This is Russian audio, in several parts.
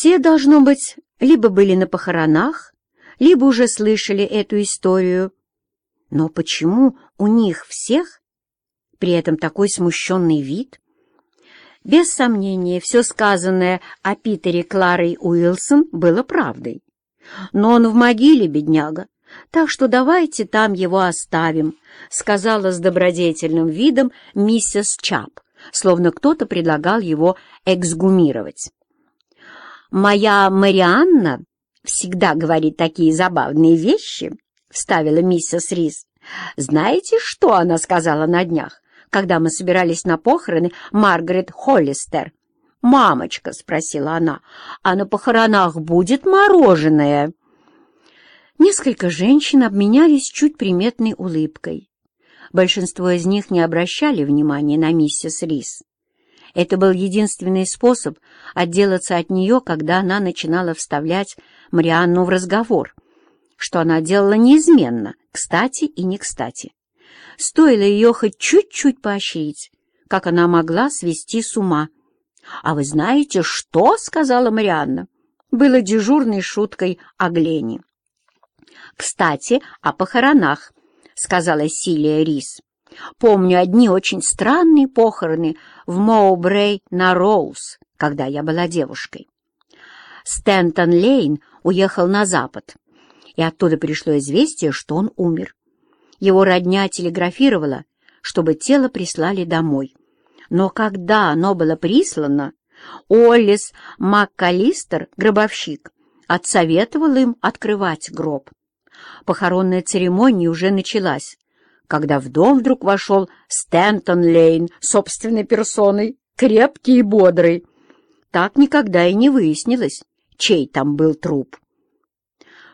Все, должно быть, либо были на похоронах, либо уже слышали эту историю. Но почему у них всех при этом такой смущенный вид? Без сомнения, все сказанное о Питере Кларой Уилсон было правдой. Но он в могиле, бедняга, так что давайте там его оставим, сказала с добродетельным видом миссис Чап, словно кто-то предлагал его эксгумировать. «Моя Марианна всегда говорит такие забавные вещи», — вставила миссис Рис. «Знаете, что она сказала на днях, когда мы собирались на похороны Маргарет Холлистер?» «Мамочка», — спросила она, — «а на похоронах будет мороженое?» Несколько женщин обменялись чуть приметной улыбкой. Большинство из них не обращали внимания на миссис Рис. Это был единственный способ отделаться от нее, когда она начинала вставлять Марианну в разговор, что она делала неизменно, кстати и не кстати. Стоило ее хоть чуть-чуть поощрить, как она могла свести с ума. «А вы знаете, что?» — сказала Марианна. Было дежурной шуткой о Глене. «Кстати, о похоронах», — сказала Силия Рис. «Помню одни очень странные похороны в Моубрей на Роуз, когда я была девушкой. Стентон Лейн уехал на запад, и оттуда пришло известие, что он умер. Его родня телеграфировала, чтобы тело прислали домой. Но когда оно было прислано, Оллис МакКалистер, гробовщик, отсоветовал им открывать гроб. Похоронная церемония уже началась, когда в дом вдруг вошел Стэнтон Лейн собственной персоной, крепкий и бодрый. Так никогда и не выяснилось, чей там был труп.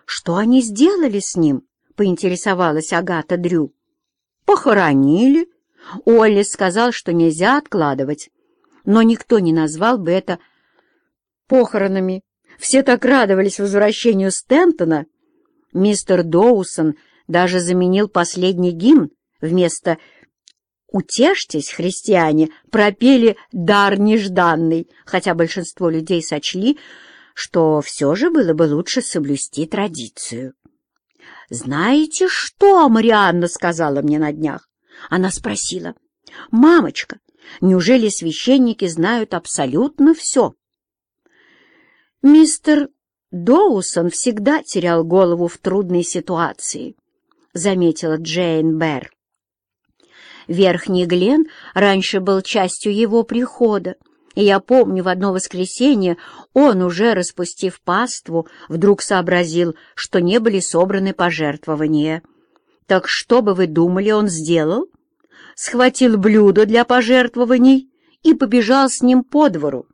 «Что они сделали с ним?» — поинтересовалась Агата Дрю. «Похоронили». Олли сказал, что нельзя откладывать, но никто не назвал бы это похоронами. Все так радовались возвращению Стентона, Мистер Доусон даже заменил последний гимн вместо «Утешьтесь, христиане!» пропели «Дар нежданный», хотя большинство людей сочли, что все же было бы лучше соблюсти традицию. «Знаете, что Марианна сказала мне на днях?» Она спросила. «Мамочка, неужели священники знают абсолютно все?» Мистер Доусон всегда терял голову в трудной ситуации, заметила Джейн Берр. Верхний Глен раньше был частью его прихода, и я помню, в одно воскресенье он, уже распустив паству, вдруг сообразил, что не были собраны пожертвования. Так что бы вы думали, он сделал? Схватил блюдо для пожертвований и побежал с ним по двору.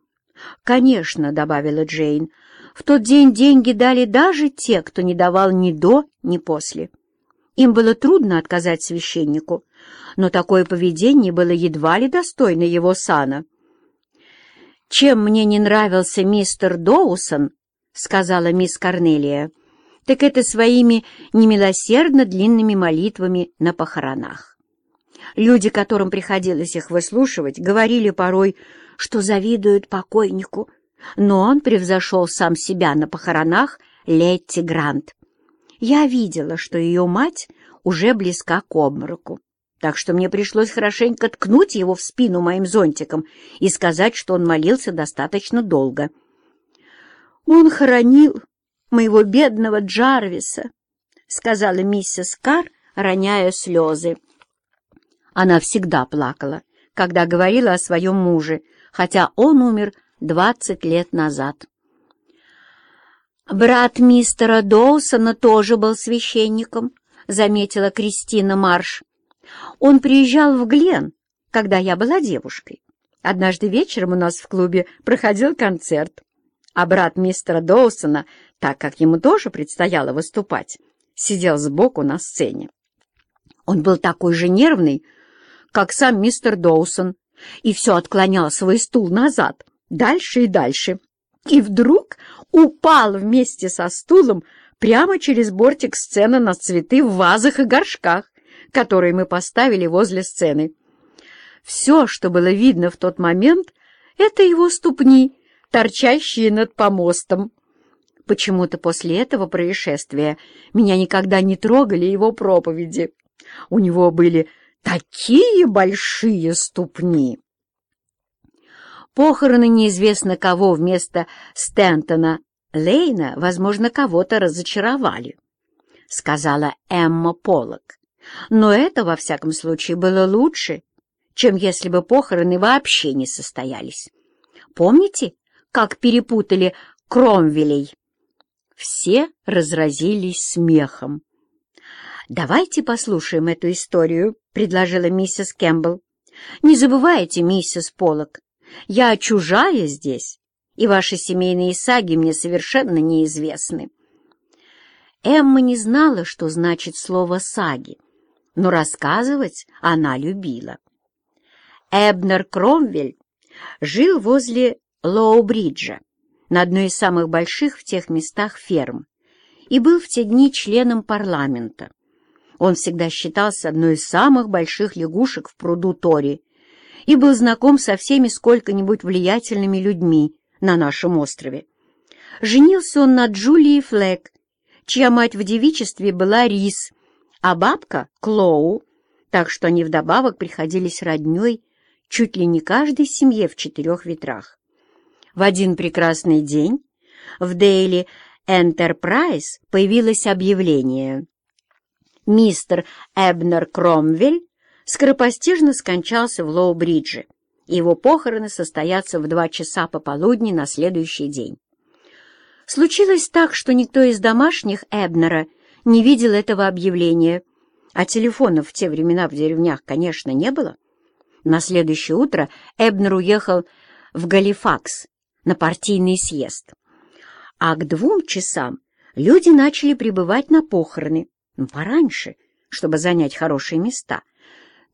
«Конечно», — добавила Джейн, в тот день деньги дали даже те, кто не давал ни до, ни после. Им было трудно отказать священнику, но такое поведение было едва ли достойно его сана. «Чем мне не нравился мистер Доусон, — сказала мисс Корнелия, — так это своими немилосердно длинными молитвами на похоронах. Люди, которым приходилось их выслушивать, говорили порой, что завидуют покойнику, но он превзошел сам себя на похоронах Летти Грант. Я видела, что ее мать уже близка к обмороку, так что мне пришлось хорошенько ткнуть его в спину моим зонтиком и сказать, что он молился достаточно долго. «Он хоронил моего бедного Джарвиса», — сказала миссис Карр, роняя слезы. Она всегда плакала, когда говорила о своем муже, хотя он умер двадцать лет назад. «Брат мистера Доусона тоже был священником», — заметила Кристина Марш. «Он приезжал в Глен, когда я была девушкой. Однажды вечером у нас в клубе проходил концерт, а брат мистера Доусона, так как ему тоже предстояло выступать, сидел сбоку на сцене. Он был такой же нервный, как сам мистер Доусон, и все отклонял свой стул назад, дальше и дальше, и вдруг упал вместе со стулом прямо через бортик сцены на цветы в вазах и горшках, которые мы поставили возле сцены. Все, что было видно в тот момент, это его ступни, торчащие над помостом. Почему-то после этого происшествия меня никогда не трогали его проповеди. У него были такие большие ступни. Похороны неизвестно кого вместо Стентона Лейна, возможно, кого-то разочаровали, — сказала Эмма Поллок. Но это, во всяком случае, было лучше, чем если бы похороны вообще не состоялись. Помните, как перепутали Кромвелей? Все разразились смехом. «Давайте послушаем эту историю», — предложила миссис Кэмпбелл. «Не забывайте, миссис Поллок, я чужая здесь, и ваши семейные саги мне совершенно неизвестны». Эмма не знала, что значит слово «саги», но рассказывать она любила. Эбнер Кромвель жил возле Лоу-Бриджа, на одной из самых больших в тех местах ферм, и был в те дни членом парламента. Он всегда считался одной из самых больших лягушек в пруду Тори и был знаком со всеми сколько-нибудь влиятельными людьми на нашем острове. Женился он на Джулии Флэк, чья мать в девичестве была Рис, а бабка — Клоу, так что они вдобавок приходились роднёй чуть ли не каждой семье в четырех ветрах. В один прекрасный день в Дейли Энтерпрайз появилось объявление — мистер Эбнер Кромвель скоропостижно скончался в Лоу-Бридже. Его похороны состоятся в два часа пополудни на следующий день. Случилось так, что никто из домашних Эбнера не видел этого объявления, а телефонов в те времена в деревнях, конечно, не было. На следующее утро Эбнер уехал в Галифакс на партийный съезд. А к двум часам люди начали прибывать на похороны ну, пораньше, чтобы занять хорошие места,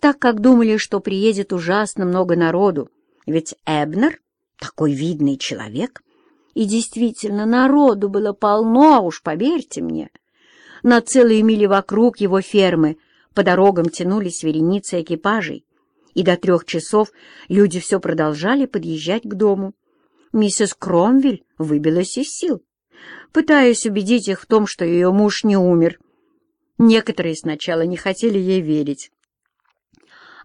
так как думали, что приедет ужасно много народу, ведь Эбнер — такой видный человек. И действительно, народу было полно, уж поверьте мне. На целые мили вокруг его фермы по дорогам тянулись вереницы экипажей, и до трех часов люди все продолжали подъезжать к дому. Миссис Кромвель выбилась из сил, пытаясь убедить их в том, что ее муж не умер — Некоторые сначала не хотели ей верить.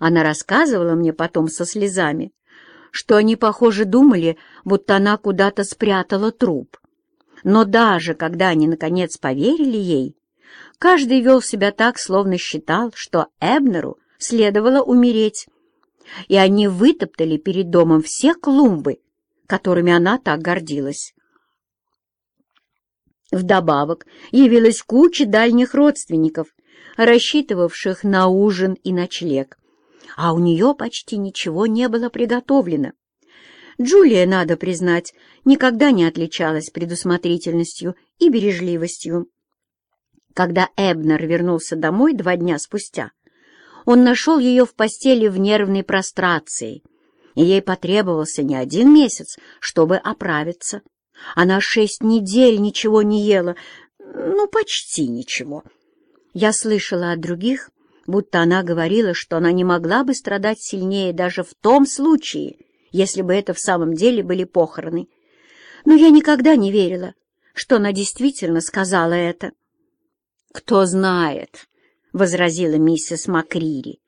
Она рассказывала мне потом со слезами, что они, похоже, думали, будто она куда-то спрятала труп. Но даже когда они, наконец, поверили ей, каждый вел себя так, словно считал, что Эбнеру следовало умереть, и они вытоптали перед домом все клумбы, которыми она так гордилась. Вдобавок явилась куча дальних родственников, рассчитывавших на ужин и ночлег, а у нее почти ничего не было приготовлено. Джулия, надо признать, никогда не отличалась предусмотрительностью и бережливостью. Когда Эбнер вернулся домой два дня спустя, он нашел ее в постели в нервной прострации, и ей потребовался не один месяц, чтобы оправиться. Она шесть недель ничего не ела, ну, почти ничего. Я слышала от других, будто она говорила, что она не могла бы страдать сильнее даже в том случае, если бы это в самом деле были похороны. Но я никогда не верила, что она действительно сказала это. «Кто знает», — возразила миссис Макрири.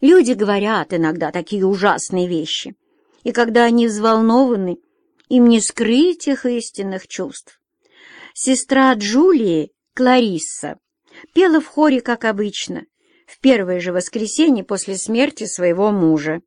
«Люди говорят иногда такие ужасные вещи, и когда они взволнованы, им не скрыть их истинных чувств. Сестра Джулии, Кларисса, пела в хоре, как обычно, в первое же воскресенье после смерти своего мужа.